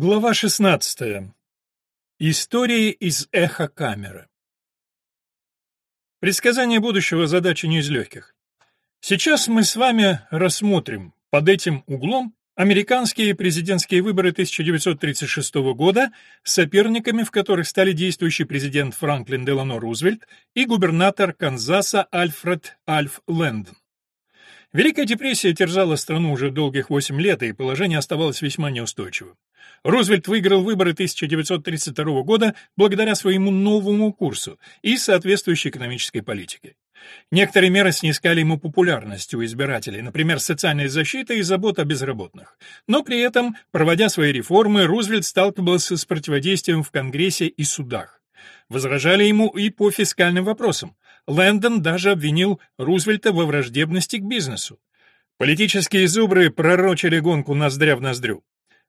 Глава 16. Истории из эхокамеры. Предсказание будущего задача не из легких. Сейчас мы с вами рассмотрим под этим углом американские президентские выборы 1936 года, соперниками в которых стали действующий президент Франклин Делано Рузвельт и губернатор Канзаса Альфред Альф Лэндон. Великая депрессия терзала страну уже долгих 8 лет, и положение оставалось весьма неустойчивым. Рузвельт выиграл выборы 1932 года благодаря своему новому курсу и соответствующей экономической политике. Некоторые меры снискали ему популярность у избирателей, например, социальная защита и забота о безработных. Но при этом, проводя свои реформы, Рузвельт сталкивался с противодействием в Конгрессе и судах. Возражали ему и по фискальным вопросам. Лэндон даже обвинил Рузвельта во враждебности к бизнесу. Политические зубры пророчили гонку ноздря в ноздрю.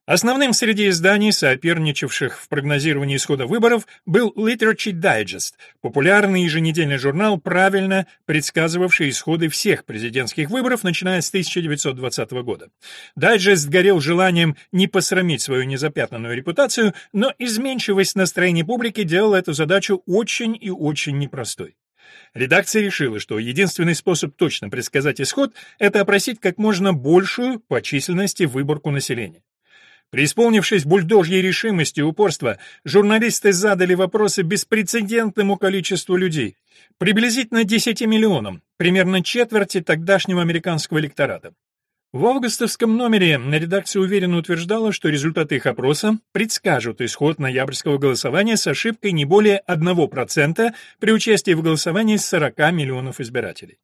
Основным среди изданий, соперничавших в прогнозировании исхода выборов, был Literature Digest, популярный еженедельный журнал, правильно предсказывавший исходы всех президентских выборов, начиная с 1920 года. Дайджест горел желанием не посрамить свою незапятнанную репутацию, но изменчивость настроения публики делала эту задачу очень и очень непростой. Редакция решила, что единственный способ точно предсказать исход — это опросить как можно большую по численности выборку населения. Преисполнившись бульдожьей решимости и упорства, журналисты задали вопросы беспрецедентному количеству людей, приблизительно 10 миллионам, примерно четверти тогдашнего американского электората. В августовском номере редакция уверенно утверждала, что результаты их опроса предскажут исход ноябрьского голосования с ошибкой не более 1% при участии в голосовании 40 миллионов избирателей.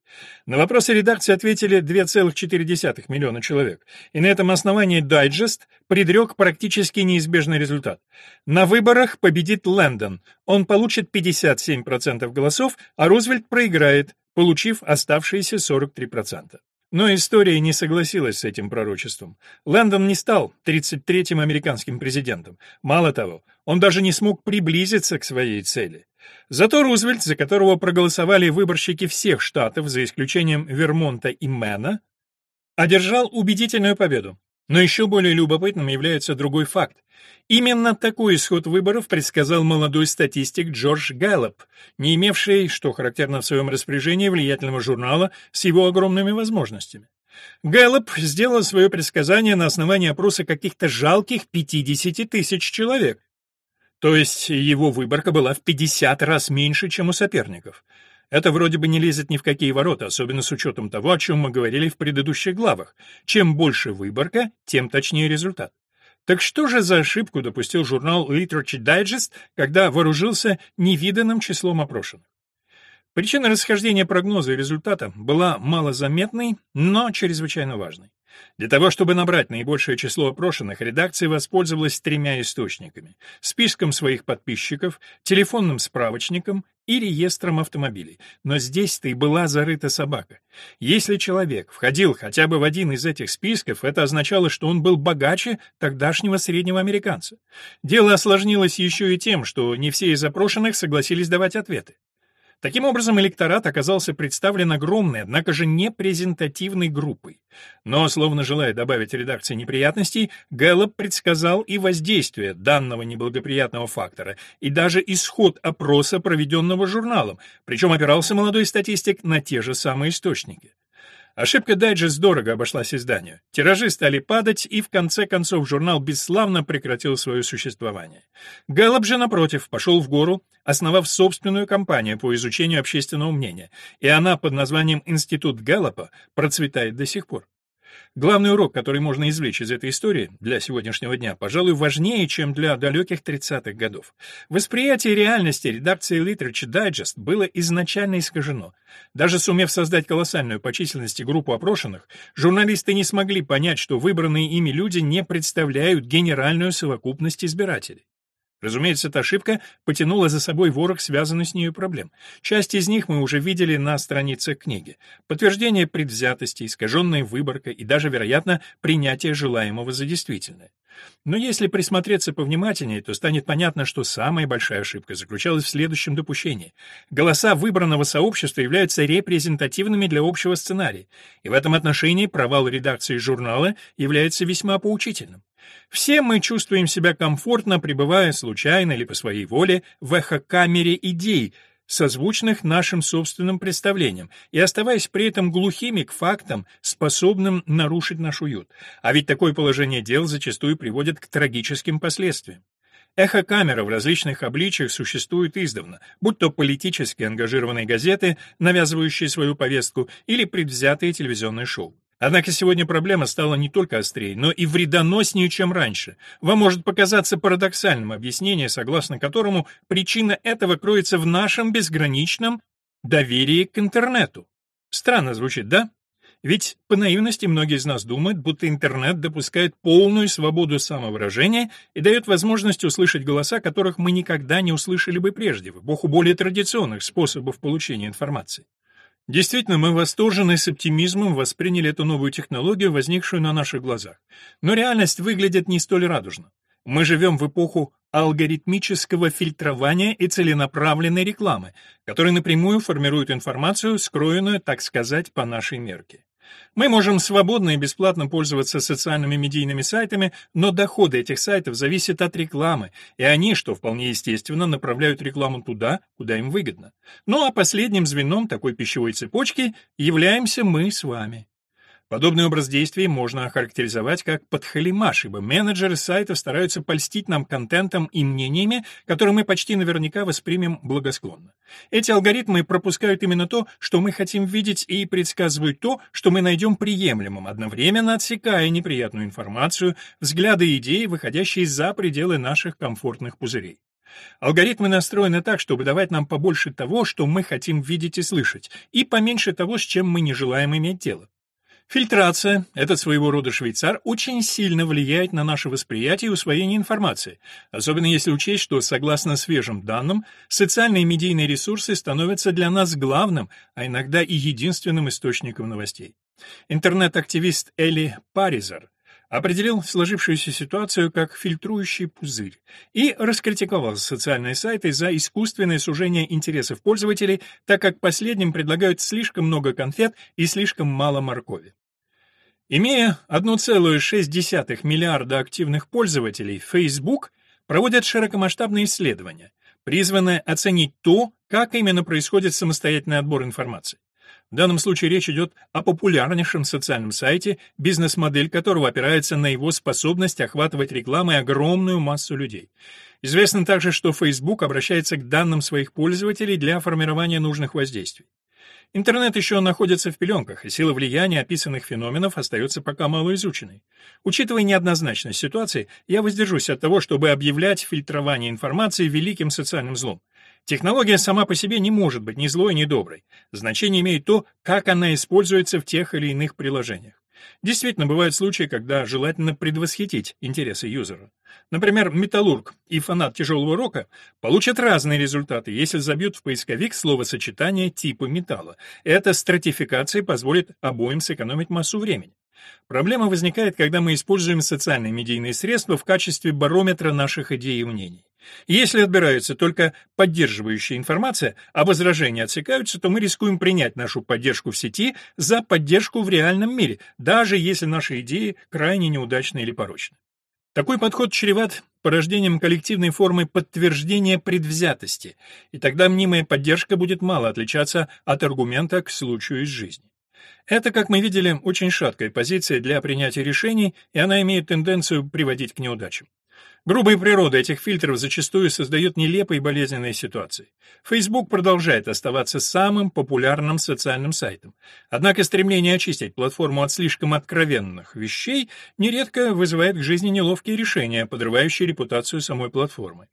На вопросы редакции ответили 2,4 миллиона человек, и на этом основании дайджест предрек практически неизбежный результат. На выборах победит Лэндон, он получит 57% голосов, а Рузвельт проиграет, получив оставшиеся 43%. Но история не согласилась с этим пророчеством. Лэндон не стал 33-м американским президентом. Мало того, он даже не смог приблизиться к своей цели. Зато Рузвельт, за которого проголосовали выборщики всех штатов, за исключением Вермонта и Мэна, одержал убедительную победу. Но еще более любопытным является другой факт. Именно такой исход выборов предсказал молодой статистик Джордж Гэллоп, не имевший, что характерно в своем распоряжении, влиятельного журнала с его огромными возможностями. Гэллоп сделал свое предсказание на основании опроса каких-то жалких 50 тысяч человек. То есть его выборка была в 50 раз меньше, чем у соперников. Это вроде бы не лезет ни в какие ворота, особенно с учетом того, о чем мы говорили в предыдущих главах. Чем больше выборка, тем точнее результат. Так что же за ошибку допустил журнал Literature Digest, когда вооружился невиданным числом опрошенных? Причина расхождения прогноза и результата была малозаметной, но чрезвычайно важной. Для того, чтобы набрать наибольшее число опрошенных, редакция воспользовалась тремя источниками — списком своих подписчиков, телефонным справочником и реестром автомобилей. Но здесь-то и была зарыта собака. Если человек входил хотя бы в один из этих списков, это означало, что он был богаче тогдашнего среднего американца. Дело осложнилось еще и тем, что не все из опрошенных согласились давать ответы. Таким образом, электорат оказался представлен огромной, однако же непрезентативной группой. Но, словно желая добавить редакции неприятностей, Гэллоп предсказал и воздействие данного неблагоприятного фактора, и даже исход опроса, проведенного журналом, причем опирался молодой статистик на те же самые источники. Ошибка дайджест дорого обошлась изданию. Тиражи стали падать, и в конце концов журнал бесславно прекратил свое существование. Гэллоп же, напротив, пошел в гору, основав собственную компанию по изучению общественного мнения, и она под названием «Институт Гэллопа» процветает до сих пор. Главный урок, который можно извлечь из этой истории для сегодняшнего дня, пожалуй, важнее, чем для далеких 30-х годов. Восприятие реальности редакции Literature Digest было изначально искажено. Даже сумев создать колоссальную по численности группу опрошенных, журналисты не смогли понять, что выбранные ими люди не представляют генеральную совокупность избирателей. Разумеется, эта ошибка потянула за собой ворох связанных с нею проблем. Часть из них мы уже видели на страницах книги. Подтверждение предвзятости, искаженная выборка и даже, вероятно, принятие желаемого за действительное. Но если присмотреться повнимательнее, то станет понятно, что самая большая ошибка заключалась в следующем допущении. Голоса выбранного сообщества являются репрезентативными для общего сценария, и в этом отношении провал редакции журнала является весьма поучительным. Все мы чувствуем себя комфортно, пребывая случайно или по своей воле в эхокамере идей, созвучных нашим собственным представлениям, и оставаясь при этом глухими к фактам, способным нарушить наш уют. А ведь такое положение дел зачастую приводит к трагическим последствиям. Эхокамера в различных обличиях существует издавна, будь то политически ангажированные газеты, навязывающие свою повестку, или предвзятые телевизионные шоу. Однако сегодня проблема стала не только острее, но и вредоноснее, чем раньше. Вам может показаться парадоксальным объяснение, согласно которому причина этого кроется в нашем безграничном доверии к интернету. Странно звучит, да? Ведь по наивности многие из нас думают, будто интернет допускает полную свободу самовыражения и дает возможность услышать голоса, которых мы никогда не услышали бы прежде, в эпоху более традиционных способов получения информации. Действительно, мы восторженно с оптимизмом восприняли эту новую технологию, возникшую на наших глазах. Но реальность выглядит не столь радужно. Мы живем в эпоху алгоритмического фильтрования и целенаправленной рекламы, которая напрямую формирует информацию, скроенную, так сказать, по нашей мерке. Мы можем свободно и бесплатно пользоваться социальными медийными сайтами, но доходы этих сайтов зависят от рекламы, и они, что вполне естественно, направляют рекламу туда, куда им выгодно. Ну а последним звеном такой пищевой цепочки являемся мы с вами. Подобный образ действий можно охарактеризовать как подхалимаш, ибо менеджеры сайтов стараются польстить нам контентом и мнениями, которые мы почти наверняка воспримем благосклонно. Эти алгоритмы пропускают именно то, что мы хотим видеть, и предсказывают то, что мы найдем приемлемым, одновременно отсекая неприятную информацию, взгляды и идеи, выходящие за пределы наших комфортных пузырей. Алгоритмы настроены так, чтобы давать нам побольше того, что мы хотим видеть и слышать, и поменьше того, с чем мы не желаем иметь дело. Фильтрация, этот своего рода швейцар, очень сильно влияет на наше восприятие и усвоение информации, особенно если учесть, что, согласно свежим данным, социальные и медийные ресурсы становятся для нас главным, а иногда и единственным источником новостей. Интернет-активист Элли Паризер определил сложившуюся ситуацию как фильтрующий пузырь и раскритиковал социальные сайты за искусственное сужение интересов пользователей, так как последним предлагают слишком много конфет и слишком мало моркови. Имея 1,6 миллиарда активных пользователей, Facebook проводит широкомасштабные исследования, призванные оценить то, как именно происходит самостоятельный отбор информации. В данном случае речь идет о популярнейшем социальном сайте, бизнес-модель которого опирается на его способность охватывать рекламой огромную массу людей. Известно также, что Facebook обращается к данным своих пользователей для формирования нужных воздействий. Интернет еще находится в пеленках, и сила влияния описанных феноменов остается пока малоизученной. Учитывая неоднозначность ситуации, я воздержусь от того, чтобы объявлять фильтрование информации великим социальным злом. Технология сама по себе не может быть ни злой, ни доброй. Значение имеет то, как она используется в тех или иных приложениях. Действительно, бывают случаи, когда желательно предвосхитить интересы юзера. Например, металлург и фанат тяжелого рока получат разные результаты, если забьют в поисковик словосочетание типа металла. Эта стратификация позволит обоим сэкономить массу времени. Проблема возникает, когда мы используем социальные медийные средства в качестве барометра наших идей и мнений. Если отбирается только поддерживающая информация, а возражения отсекаются, то мы рискуем принять нашу поддержку в сети за поддержку в реальном мире, даже если наши идеи крайне неудачны или порочны. Такой подход чреват порождением коллективной формы подтверждения предвзятости, и тогда мнимая поддержка будет мало отличаться от аргумента к случаю из жизни. Это, как мы видели, очень шаткая позиция для принятия решений, и она имеет тенденцию приводить к неудачам. Грубая природа этих фильтров зачастую создает нелепые и болезненные ситуации. Facebook продолжает оставаться самым популярным социальным сайтом. Однако стремление очистить платформу от слишком откровенных вещей нередко вызывает к жизни неловкие решения, подрывающие репутацию самой платформы.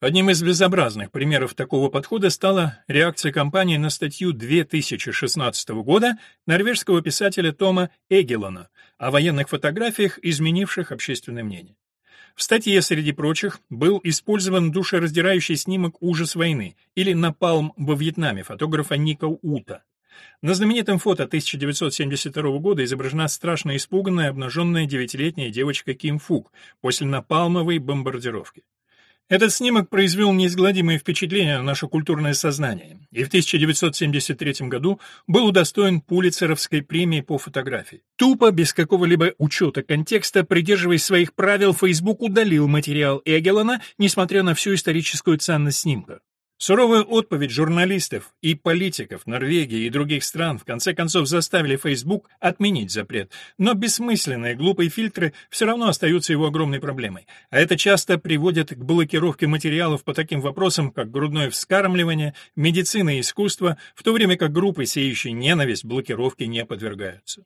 Одним из безобразных примеров такого подхода стала реакция компании на статью 2016 года норвежского писателя Тома Эгелона о военных фотографиях, изменивших общественное мнение. В статье, среди прочих, был использован душераздирающий снимок «Ужас войны» или «Напалм во Вьетнаме» фотографа Ника Ута. На знаменитом фото 1972 года изображена страшно испуганная обнаженная девятилетняя девочка Ким Фук после напалмовой бомбардировки. Этот снимок произвел неизгладимое впечатление на наше культурное сознание и в 1973 году был удостоен Пулитцеровской премии по фотографии. Тупо, без какого-либо учета контекста, придерживаясь своих правил, Facebook удалил материал Эгелона, несмотря на всю историческую ценность снимка. Суровая отповедь журналистов и политиков Норвегии и других стран в конце концов заставили Facebook отменить запрет, но бессмысленные глупые фильтры все равно остаются его огромной проблемой, а это часто приводит к блокировке материалов по таким вопросам, как грудное вскармливание, медицина и искусство, в то время как группы, сеющие ненависть, блокировки не подвергаются.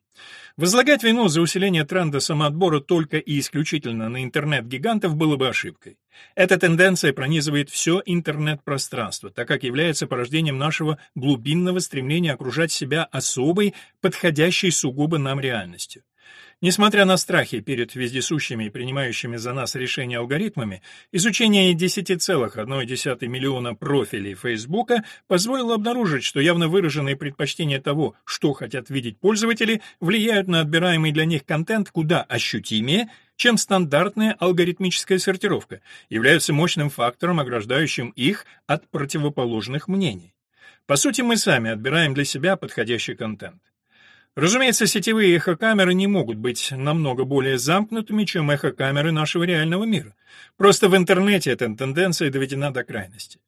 Возлагать вину за усиление тренда самоотбора только и исключительно на интернет-гигантов было бы ошибкой. Эта тенденция пронизывает все интернет-пространство, так как является порождением нашего глубинного стремления окружать себя особой, подходящей сугубо нам реальностью. Несмотря на страхи перед вездесущими и принимающими за нас решения алгоритмами, изучение 10,1 миллиона профилей Фейсбука позволило обнаружить, что явно выраженные предпочтения того, что хотят видеть пользователи, влияют на отбираемый для них контент куда ощутимее, чем стандартная алгоритмическая сортировка, являются мощным фактором, ограждающим их от противоположных мнений. По сути, мы сами отбираем для себя подходящий контент. Разумеется, сетевые эхокамеры не могут быть намного более замкнутыми, чем эхокамеры нашего реального мира. Просто в интернете эта тенденция доведена до крайности.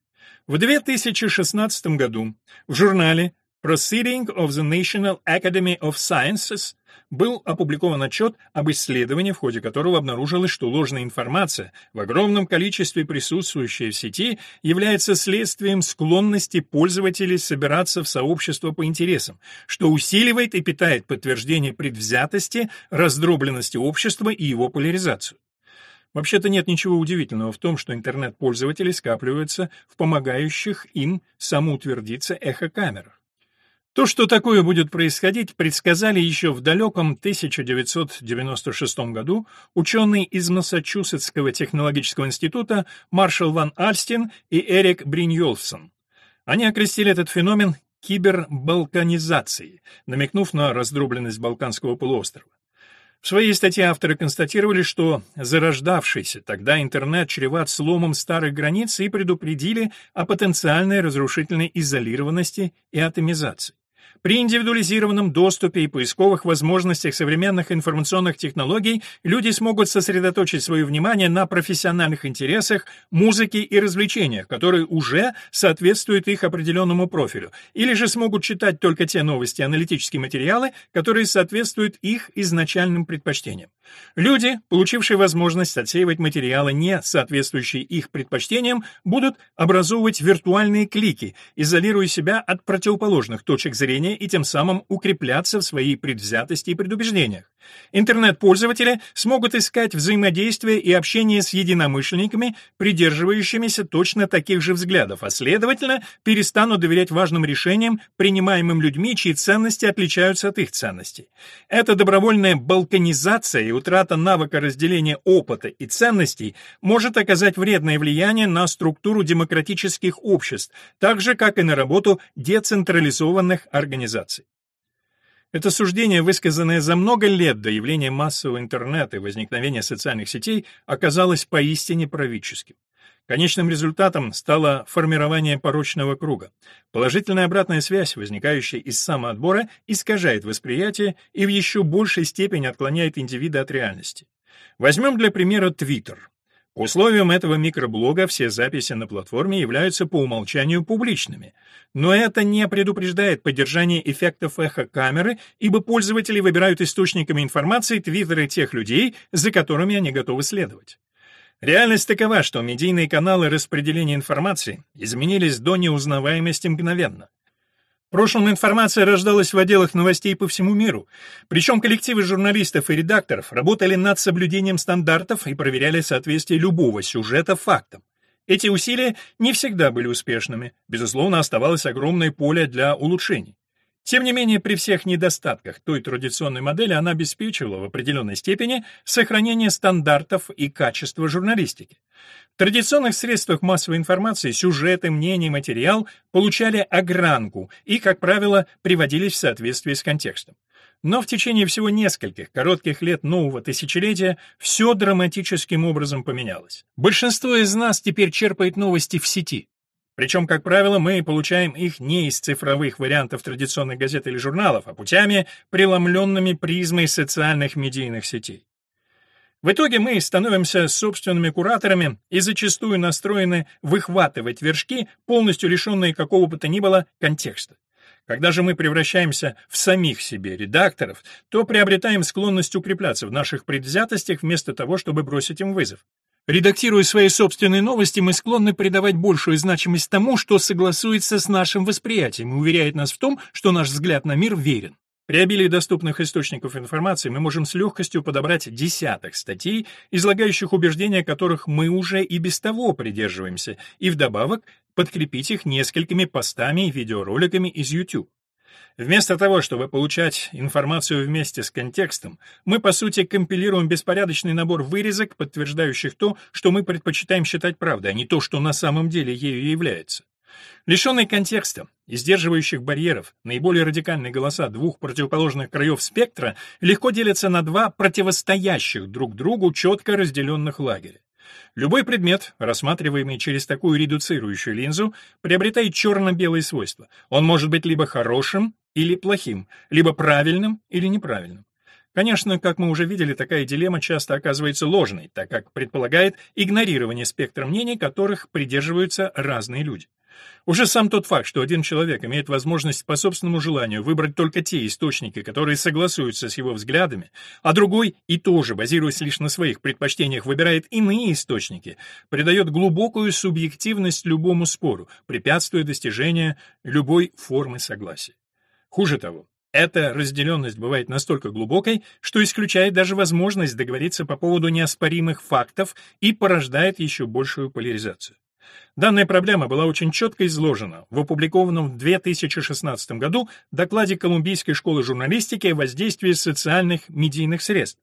В 2016 году в журнале Proceeding of the National Academy of Sciences был опубликован отчет об исследовании, в ходе которого обнаружилось, что ложная информация, в огромном количестве присутствующая в сети, является следствием склонности пользователей собираться в сообщество по интересам, что усиливает и питает подтверждение предвзятости, раздробленности общества и его поляризацию. Вообще-то нет ничего удивительного в том, что интернет-пользователи скапливаются в помогающих им самоутвердиться эхокамерах. То, что такое будет происходить, предсказали еще в далеком 1996 году ученые из Массачусетского технологического института Маршал Ван Альстин и Эрик Бриньолфсон. Они окрестили этот феномен кибербалканизацией, намекнув на раздробленность Балканского полуострова. В своей статье авторы констатировали, что зарождавшийся тогда интернет чреват сломом старых границ и предупредили о потенциальной разрушительной изолированности и атомизации. При индивидуализированном доступе и поисковых возможностях современных информационных технологий люди смогут сосредоточить свое внимание на профессиональных интересах, музыке и развлечениях, которые уже соответствуют их определенному профилю, или же смогут читать только те новости и аналитические материалы, которые соответствуют их изначальным предпочтениям. Люди, получившие возможность отсеивать материалы, не соответствующие их предпочтениям, будут образовывать виртуальные клики, изолируя себя от противоположных точек зрения и тем самым укрепляться в своей предвзятости и предубеждениях. Интернет-пользователи смогут искать взаимодействие и общение с единомышленниками, придерживающимися точно таких же взглядов, а следовательно, перестанут доверять важным решениям, принимаемым людьми, чьи ценности отличаются от их ценностей. Эта добровольная балканизация и утрата навыка разделения опыта и ценностей может оказать вредное влияние на структуру демократических обществ, так же, как и на работу децентрализованных. Это суждение, высказанное за много лет до явления массового интернета и возникновения социальных сетей, оказалось поистине правительским. Конечным результатом стало формирование порочного круга. Положительная обратная связь, возникающая из самоотбора, искажает восприятие и в еще большей степени отклоняет индивида от реальности. Возьмем для примера Twitter. По условиям этого микроблога все записи на платформе являются по умолчанию публичными. Но это не предупреждает поддержание эффектов эхо-камеры, ибо пользователи выбирают источниками информации твиттеры тех людей, за которыми они готовы следовать. Реальность такова, что медийные каналы распределения информации изменились до неузнаваемости мгновенно. В прошлом информация рождалась в отделах новостей по всему миру, причем коллективы журналистов и редакторов работали над соблюдением стандартов и проверяли соответствие любого сюжета фактам. Эти усилия не всегда были успешными, безусловно, оставалось огромное поле для улучшений. Тем не менее, при всех недостатках той традиционной модели она обеспечивала в определенной степени сохранение стандартов и качества журналистики. В традиционных средствах массовой информации сюжеты, мнения, материал получали огранку и, как правило, приводились в соответствии с контекстом. Но в течение всего нескольких коротких лет нового тысячелетия все драматическим образом поменялось. Большинство из нас теперь черпает новости в сети. Причем, как правило, мы получаем их не из цифровых вариантов традиционных газет или журналов, а путями, преломленными призмой социальных медийных сетей. В итоге мы становимся собственными кураторами и зачастую настроены выхватывать вершки, полностью лишенные какого бы то ни было контекста. Когда же мы превращаемся в самих себе редакторов, то приобретаем склонность укрепляться в наших предвзятостях вместо того, чтобы бросить им вызов. Редактируя свои собственные новости, мы склонны придавать большую значимость тому, что согласуется с нашим восприятием и уверяет нас в том, что наш взгляд на мир верен. При обилии доступных источников информации мы можем с легкостью подобрать десяток статей, излагающих убеждения которых мы уже и без того придерживаемся, и вдобавок подкрепить их несколькими постами и видеороликами из YouTube. Вместо того, чтобы получать информацию вместе с контекстом, мы, по сути, компилируем беспорядочный набор вырезок, подтверждающих то, что мы предпочитаем считать правдой, а не то, что на самом деле ею является. Лишенный контекста и сдерживающих барьеров, наиболее радикальные голоса двух противоположных краев спектра легко делятся на два противостоящих друг другу четко разделенных лагеря. Любой предмет, рассматриваемый через такую редуцирующую линзу, приобретает черно-белые свойства. Он может быть либо хорошим или плохим, либо правильным или неправильным. Конечно, как мы уже видели, такая дилемма часто оказывается ложной, так как предполагает игнорирование спектра мнений, которых придерживаются разные люди. Уже сам тот факт, что один человек имеет возможность по собственному желанию выбрать только те источники, которые согласуются с его взглядами, а другой, и тоже базируясь лишь на своих предпочтениях, выбирает иные источники, придает глубокую субъективность любому спору, препятствуя достижению любой формы согласия. Хуже того, эта разделенность бывает настолько глубокой, что исключает даже возможность договориться по поводу неоспоримых фактов и порождает еще большую поляризацию. Данная проблема была очень четко изложена в опубликованном в 2016 году докладе Колумбийской школы журналистики о воздействии социальных медийных средств.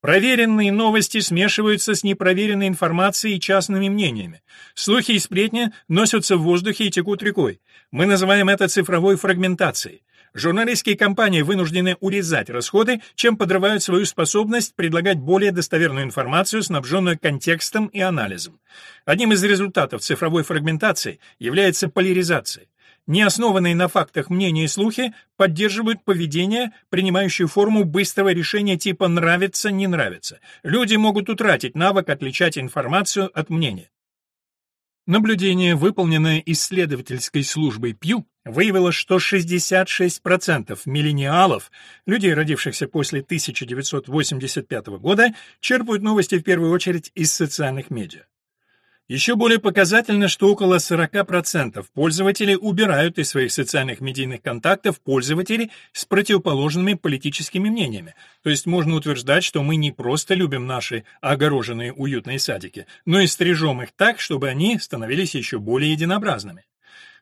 Проверенные новости смешиваются с непроверенной информацией и частными мнениями. Слухи и сплетни носятся в воздухе и текут рекой. Мы называем это цифровой фрагментацией. Журналистские компании вынуждены урезать расходы, чем подрывают свою способность предлагать более достоверную информацию, снабженную контекстом и анализом. Одним из результатов цифровой фрагментации является поляризация. Не основанные на фактах мнения и слухи поддерживают поведение, принимающее форму быстрого решения типа «нравится, не нравится». Люди могут утратить навык отличать информацию от мнения. Наблюдение, выполненное исследовательской службой Pew, выявило, что 66% миллениалов, людей, родившихся после 1985 года, черпают новости в первую очередь из социальных медиа. Еще более показательно, что около 40% пользователей убирают из своих социальных медийных контактов пользователей с противоположными политическими мнениями. То есть можно утверждать, что мы не просто любим наши огороженные уютные садики, но и стрижем их так, чтобы они становились еще более единообразными.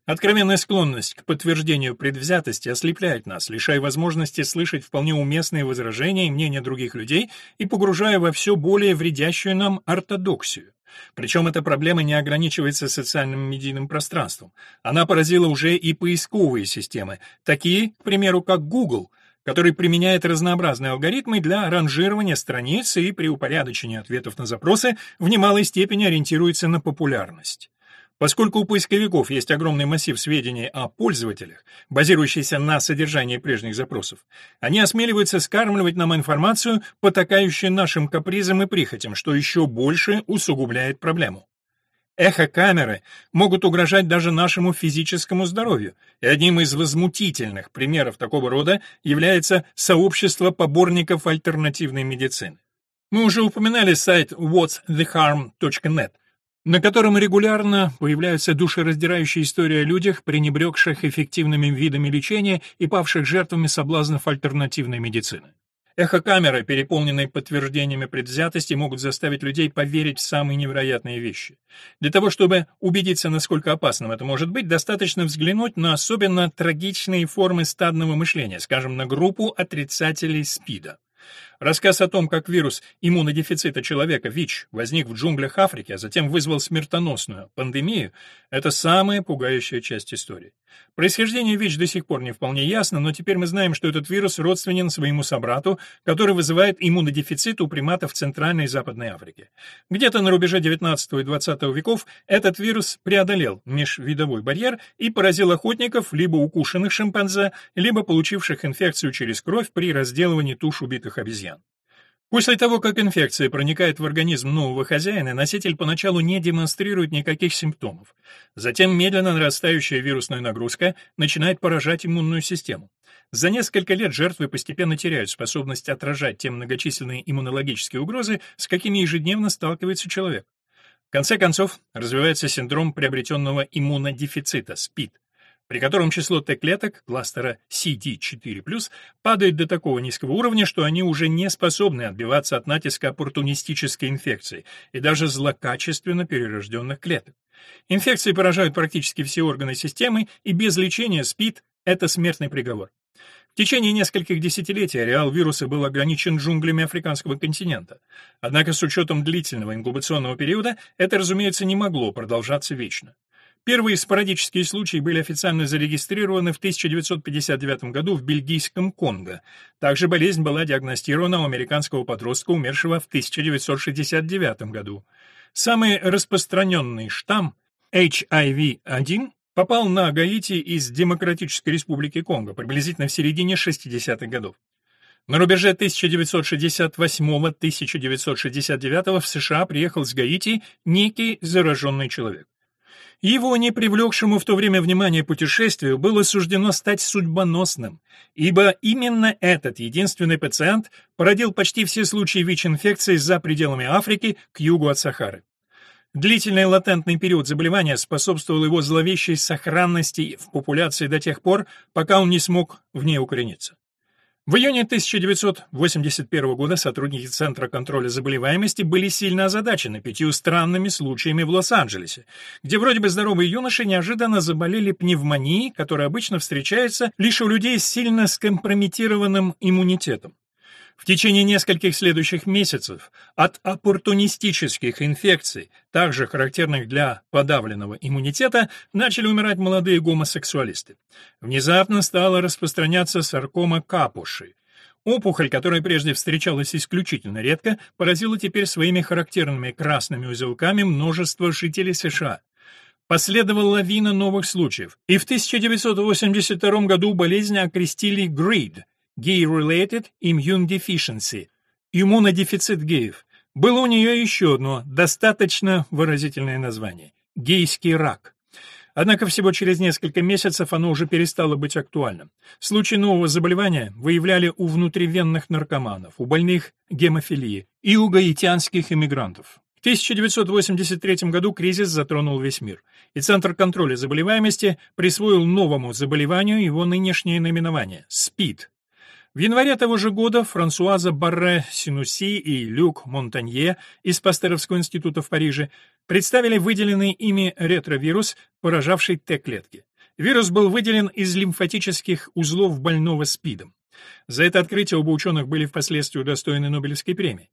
Откровенная склонность к подтверждению предвзятости ослепляет нас, лишая возможности слышать вполне уместные возражения и мнения других людей и погружая во все более вредящую нам ортодоксию. Причем эта проблема не ограничивается социальным медийным пространством. Она поразила уже и поисковые системы, такие, к примеру, как Google, который применяет разнообразные алгоритмы для ранжирования страниц и при упорядочении ответов на запросы в немалой степени ориентируется на популярность. Поскольку у поисковиков есть огромный массив сведений о пользователях, базирующийся на содержании прежних запросов, они осмеливаются скармливать нам информацию, потакающую нашим капризам и прихотям, что еще больше усугубляет проблему. Эхокамеры могут угрожать даже нашему физическому здоровью, и одним из возмутительных примеров такого рода является сообщество поборников альтернативной медицины. Мы уже упоминали сайт whatstheharm.net, на котором регулярно появляются душераздирающие истории о людях, пренебрегших эффективными видами лечения и павших жертвами соблазнов альтернативной медицины. Эхокамеры, переполненные подтверждениями предвзятости, могут заставить людей поверить в самые невероятные вещи. Для того, чтобы убедиться, насколько опасным это может быть, достаточно взглянуть на особенно трагичные формы стадного мышления, скажем, на группу отрицателей СПИДа. Рассказ о том, как вирус иммунодефицита человека ВИЧ возник в джунглях Африки, а затем вызвал смертоносную пандемию, это самая пугающая часть истории. Происхождение ВИЧ до сих пор не вполне ясно, но теперь мы знаем, что этот вирус родственен своему собрату, который вызывает иммунодефицит у приматов Центральной и Западной Африки. Где-то на рубеже 19 и 20 веков этот вирус преодолел межвидовой барьер и поразил охотников, либо укушенных шимпанзе, либо получивших инфекцию через кровь при разделывании туш убитых обезьян. После того, как инфекция проникает в организм нового хозяина, носитель поначалу не демонстрирует никаких симптомов. Затем медленно нарастающая вирусная нагрузка начинает поражать иммунную систему. За несколько лет жертвы постепенно теряют способность отражать те многочисленные иммунологические угрозы, с какими ежедневно сталкивается человек. В конце концов, развивается синдром приобретенного иммунодефицита, СПИД, при котором число Т-клеток кластера CD4+, падает до такого низкого уровня, что они уже не способны отбиваться от натиска оппортунистической инфекции и даже злокачественно перерожденных клеток. Инфекции поражают практически все органы системы, и без лечения СПИД – это смертный приговор. В течение нескольких десятилетий ареал вируса был ограничен джунглями африканского континента. Однако с учетом длительного инкубационного периода это, разумеется, не могло продолжаться вечно. Первые спорадические случаи были официально зарегистрированы в 1959 году в бельгийском Конго. Также болезнь была диагностирована у американского подростка, умершего в 1969 году. Самый распространенный штамм HIV-1 попал на Гаити из Демократической Республики Конго приблизительно в середине 60-х годов. На рубеже 1968-1969 в США приехал с Гаити некий зараженный человек. Его, не привлекшему в то время внимания путешествию, было суждено стать судьбоносным, ибо именно этот единственный пациент породил почти все случаи ВИЧ-инфекции за пределами Африки к югу от Сахары. Длительный латентный период заболевания способствовал его зловещей сохранности в популяции до тех пор, пока он не смог в ней укорениться. В июне 1981 года сотрудники Центра контроля заболеваемости были сильно озадачены пятью странными случаями в Лос-Анджелесе, где вроде бы здоровые юноши неожиданно заболели пневмонией, которая обычно встречается лишь у людей с сильно скомпрометированным иммунитетом. В течение нескольких следующих месяцев от оппортунистических инфекций, также характерных для подавленного иммунитета, начали умирать молодые гомосексуалисты. Внезапно стала распространяться саркома капуши. Опухоль, которая прежде встречалась исключительно редко, поразила теперь своими характерными красными узелками множество жителей США. Последовала лавина новых случаев, и в 1982 году болезнь окрестили GRID Gay-Related Immune Deficiency, иммунодефицит геев. Было у нее еще одно, достаточно выразительное название – гейский рак. Однако всего через несколько месяцев оно уже перестало быть актуальным. Случаи нового заболевания выявляли у внутривенных наркоманов, у больных гемофилии и у гаитянских иммигрантов. В 1983 году кризис затронул весь мир, и Центр контроля заболеваемости присвоил новому заболеванию его нынешнее наименование – СПИД в январе того же года Франсуаза Барре Синуси и Люк Монтанье из Пастеровского института в Париже представили выделенный ими ретровирус, поражавший Т-клетки. Вирус был выделен из лимфатических узлов больного СПИДом. За это открытие оба ученых были впоследствии удостоены Нобелевской премии.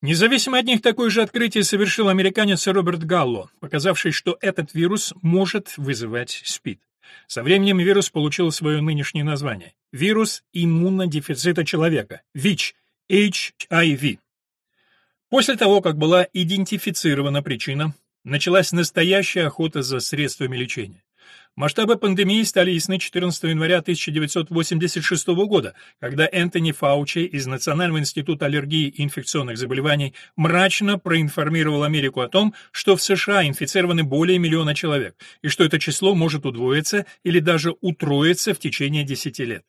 Независимо от них такое же открытие совершил американец Роберт Галло, показавший, что этот вирус может вызывать СПИД. Со временем вирус получил свое нынешнее название – вирус иммунодефицита человека, ВИЧ, HIV. После того, как была идентифицирована причина, началась настоящая охота за средствами лечения. Масштабы пандемии стали ясны 14 января 1986 года, когда Энтони Фаучи из Национального института аллергии и инфекционных заболеваний мрачно проинформировал Америку о том, что в США инфицированы более миллиона человек, и что это число может удвоиться или даже утроиться в течение 10 лет.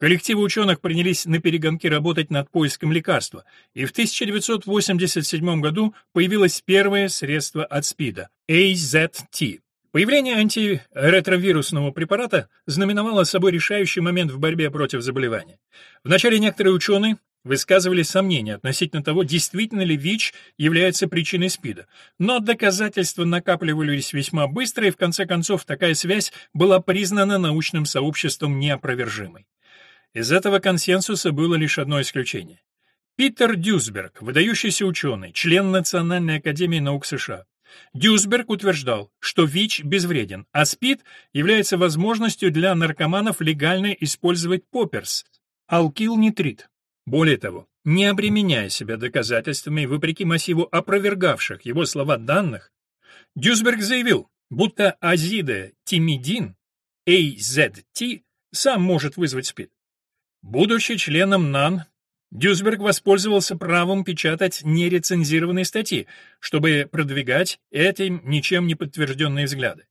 Коллективы ученых принялись на перегонки работать над поиском лекарства, и в 1987 году появилось первое средство от СПИДа – AZT. Появление антиретровирусного препарата знаменовало собой решающий момент в борьбе против заболевания. Вначале некоторые ученые высказывали сомнения относительно того, действительно ли ВИЧ является причиной СПИДа. Но доказательства накапливались весьма быстро, и в конце концов такая связь была признана научным сообществом неопровержимой. Из этого консенсуса было лишь одно исключение. Питер Дюсберг, выдающийся ученый, член Национальной академии наук США. Дюсберг утверждал, что ВИЧ безвреден, а СПИД является возможностью для наркоманов легально использовать попперс, алкилнитрит. Более того, не обременяя себя доказательствами, вопреки массиву опровергавших его слова данных, Дюсберг заявил, будто азида тимидин, AZT, сам может вызвать СПИД. Будучи членом НАН, Дюсберг воспользовался правом печатать нерецензированные статьи, чтобы продвигать эти ничем не подтвержденные взгляды.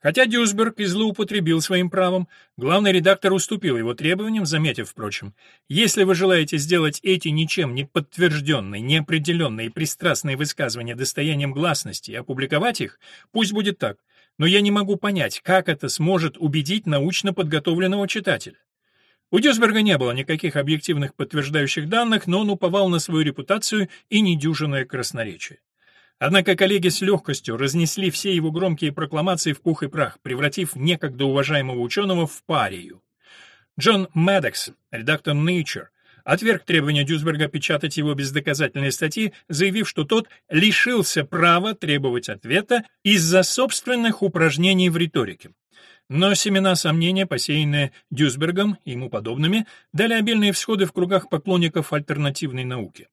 Хотя Дюсберг и злоупотребил своим правом, главный редактор уступил его требованиям, заметив, впрочем, «Если вы желаете сделать эти ничем не подтвержденные, неопределенные и пристрастные высказывания достоянием гласности и опубликовать их, пусть будет так, но я не могу понять, как это сможет убедить научно подготовленного читателя. У Дюсберга не было никаких объективных подтверждающих данных, но он уповал на свою репутацию и недюжинное красноречие. Однако коллеги с легкостью разнесли все его громкие прокламации в пух и прах, превратив некогда уважаемого ученого в парию. Джон Мэддокс, редактор Nature, отверг требования Дюсберга печатать его бездоказательные статьи, заявив, что тот лишился права требовать ответа из-за собственных упражнений в риторике. Но семена сомнения, посеянные Дюсбергом и ему подобными, дали обильные всходы в кругах поклонников альтернативной науки.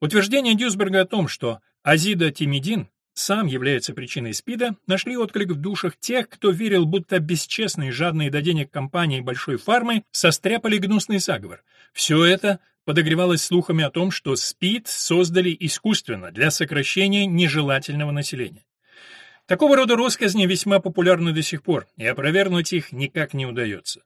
Утверждение Дюсберга о том, что азидотимидин сам является причиной СПИДа, нашли отклик в душах тех, кто верил, будто бесчестные, жадные до денег компании Большой Фармы состряпали гнусный заговор. Все это подогревалось слухами о том, что СПИД создали искусственно для сокращения нежелательного населения. Такого рода россказни весьма популярны до сих пор, и опровергнуть их никак не удается.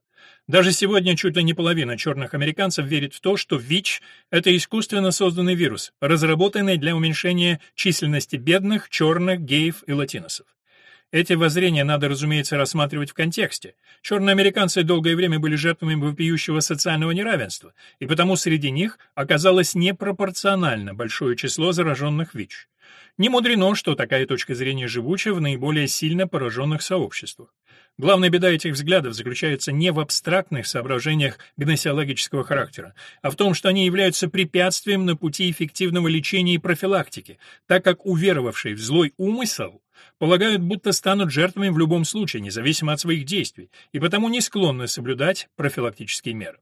Даже сегодня чуть ли не половина черных американцев верит в то, что ВИЧ – это искусственно созданный вирус, разработанный для уменьшения численности бедных, черных, геев и латиносов. Эти воззрения надо, разумеется, рассматривать в контексте. Черные американцы долгое время были жертвами вопиющего социального неравенства, и потому среди них оказалось непропорционально большое число зараженных ВИЧ. Не мудрено, что такая точка зрения живуча в наиболее сильно пораженных сообществах. Главная беда этих взглядов заключается не в абстрактных соображениях гносеологического характера, а в том, что они являются препятствием на пути эффективного лечения и профилактики, так как уверовавшие в злой умысел полагают, будто станут жертвами в любом случае, независимо от своих действий, и потому не склонны соблюдать профилактические меры.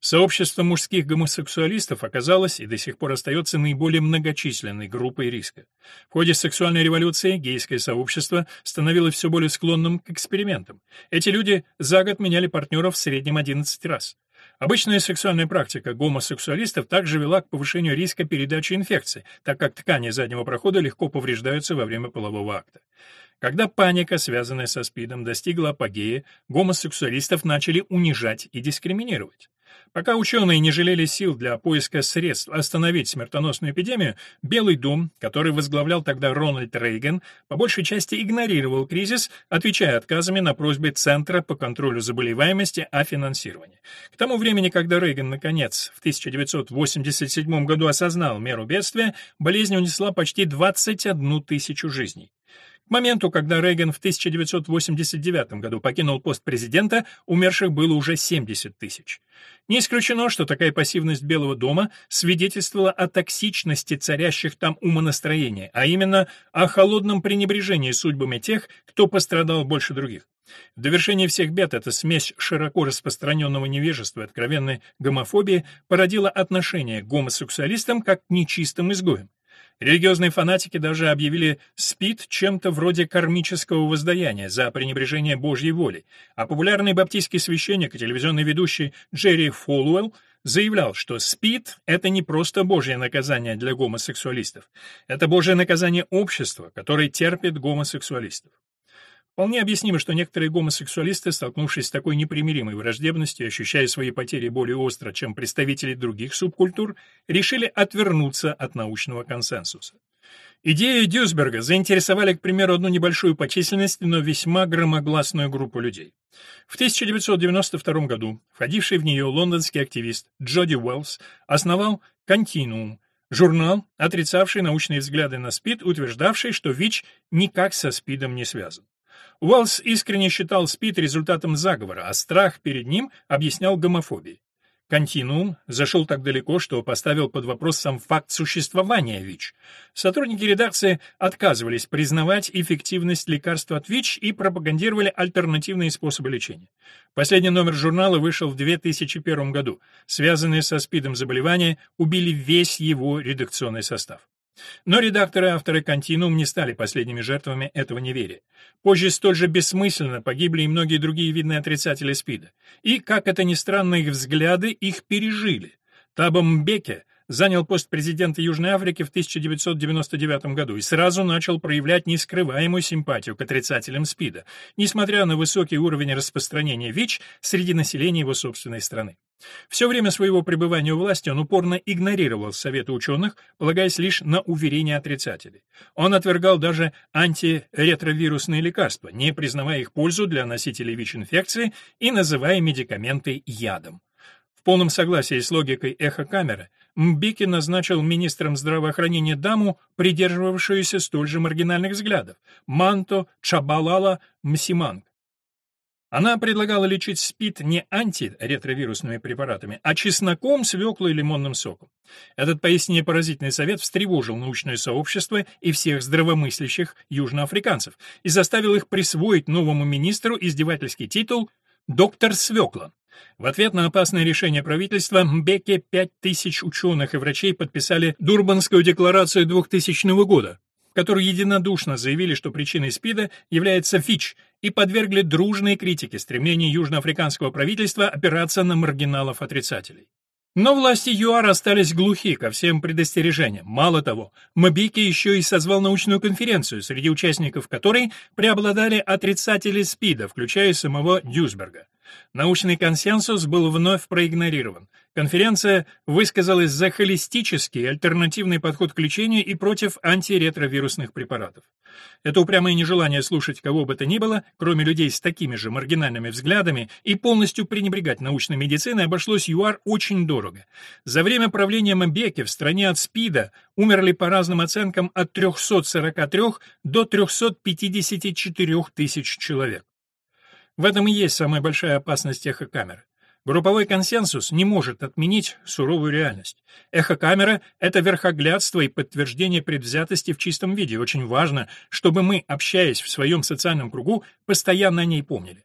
Сообщество мужских гомосексуалистов оказалось и до сих пор остается наиболее многочисленной группой риска. В ходе сексуальной революции гейское сообщество становилось все более склонным к экспериментам. Эти люди за год меняли партнеров в среднем 11 раз. Обычная сексуальная практика гомосексуалистов также вела к повышению риска передачи инфекции, так как ткани заднего прохода легко повреждаются во время полового акта. Когда паника, связанная со СПИДом, достигла апогея, гомосексуалистов начали унижать и дискриминировать. Пока ученые не жалели сил для поиска средств остановить смертоносную эпидемию, Белый дом, который возглавлял тогда Рональд Рейган, по большей части игнорировал кризис, отвечая отказами на просьбы Центра по контролю заболеваемости о финансировании. К тому времени, когда Рейган, наконец, в 1987 году осознал меру бедствия, болезнь унесла почти 21 тысячу жизней. К моменту, когда Рейган в 1989 году покинул пост президента, умерших было уже 70 тысяч. Не исключено, что такая пассивность Белого дома свидетельствовала о токсичности царящих там умонастроения, а именно о холодном пренебрежении судьбами тех, кто пострадал больше других. В довершение всех бед эта смесь широко распространенного невежества и откровенной гомофобии породила отношение к гомосексуалистам как к нечистым изгоям. Религиозные фанатики даже объявили СПИД чем-то вроде кармического воздаяния за пренебрежение Божьей волей, а популярный баптистский священник и телевизионный ведущий Джерри Фолуэлл заявлял, что СПИД — это не просто божье наказание для гомосексуалистов, это божье наказание общества, которое терпит гомосексуалистов. Вполне объяснимо, что некоторые гомосексуалисты, столкнувшись с такой непримиримой враждебностью ощущая свои потери более остро, чем представители других субкультур, решили отвернуться от научного консенсуса. Идеи Дюсберга заинтересовали, к примеру, одну небольшую по численности, но весьма громогласную группу людей. В 1992 году входивший в нее лондонский активист Джоди Уэллс основал «Континуум», журнал, отрицавший научные взгляды на СПИД, утверждавший, что ВИЧ никак со СПИДом не связан. Уэллс искренне считал СПИД результатом заговора, а страх перед ним объяснял гомофобией. Континуум зашел так далеко, что поставил под вопрос сам факт существования ВИЧ. Сотрудники редакции отказывались признавать эффективность лекарства от ВИЧ и пропагандировали альтернативные способы лечения. Последний номер журнала вышел в 2001 году. Связанные со СПИДом заболевания убили весь его редакционный состав. Но редакторы и авторы «Континуум» не стали последними жертвами этого неверия. Позже столь же бессмысленно погибли и многие другие видные отрицатели СПИДа. И, как это ни странно, их взгляды их пережили. Таба Мбеке занял пост президента Южной Африки в 1999 году и сразу начал проявлять нескрываемую симпатию к отрицателям СПИДа, несмотря на высокий уровень распространения ВИЧ среди населения его собственной страны. Все время своего пребывания у власти он упорно игнорировал советы ученых, полагаясь лишь на уверения отрицателей. Он отвергал даже антиретровирусные лекарства, не признавая их пользу для носителей ВИЧ-инфекции и называя медикаменты ядом. В полном согласии с логикой эхокамеры Мбики назначил министром здравоохранения даму, придерживавшуюся столь же маргинальных взглядов – Манто Чабалала Мсиманг. Она предлагала лечить СПИД не антиретровирусными препаратами, а чесноком, свеклой и лимонным соком. Этот поистине поразительный совет встревожил научное сообщество и всех здравомыслящих южноафриканцев и заставил их присвоить новому министру издевательский титул «Доктор Свекла». В ответ на опасное решение правительства Мбеке пять тысяч ученых и врачей подписали Дурбанскую декларацию 2000 года, которые единодушно заявили, что причиной СПИДа является ФИЧ, и подвергли дружной критике стремление южноафриканского правительства опираться на маргиналов-отрицателей. Но власти ЮАР остались глухи ко всем предостережениям. Мало того, Мобики еще и созвал научную конференцию, среди участников которой преобладали отрицатели СПИДа, включая самого Дюсберга. Научный консенсус был вновь проигнорирован. Конференция высказалась за холистический альтернативный подход к лечению и против антиретровирусных препаратов. Это упрямое нежелание слушать кого бы то ни было, кроме людей с такими же маргинальными взглядами, и полностью пренебрегать научной медициной обошлось ЮАР очень дорого. За время правления Мбеки в стране от СПИДа умерли по разным оценкам от 343 до 354 тысяч человек. В этом и есть самая большая опасность эхокамеры. Групповой консенсус не может отменить суровую реальность. Эхокамера — это верхоглядство и подтверждение предвзятости в чистом виде. Очень важно, чтобы мы, общаясь в своем социальном кругу, постоянно о ней помнили.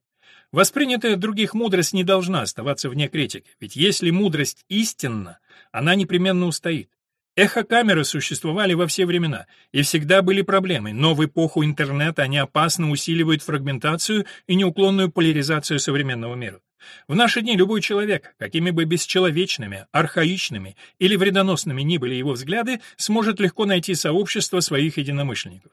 Воспринятая других мудрость не должна оставаться вне критики, ведь если мудрость истинна, она непременно устоит. Эхокамеры существовали во все времена, и всегда были проблемой, но в эпоху интернета они опасно усиливают фрагментацию и неуклонную поляризацию современного мира. В наши дни любой человек, какими бы бесчеловечными, архаичными или вредоносными ни были его взгляды, сможет легко найти сообщество своих единомышленников.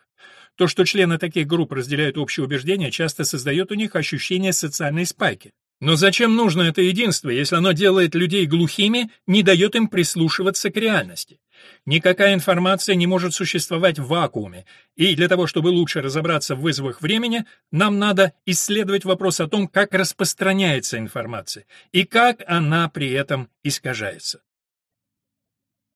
То, что члены таких групп разделяют общие убеждения, часто создает у них ощущение социальной спайки. Но зачем нужно это единство, если оно делает людей глухими, не дает им прислушиваться к реальности? Никакая информация не может существовать в вакууме, и для того, чтобы лучше разобраться в вызовах времени, нам надо исследовать вопрос о том, как распространяется информация и как она при этом искажается.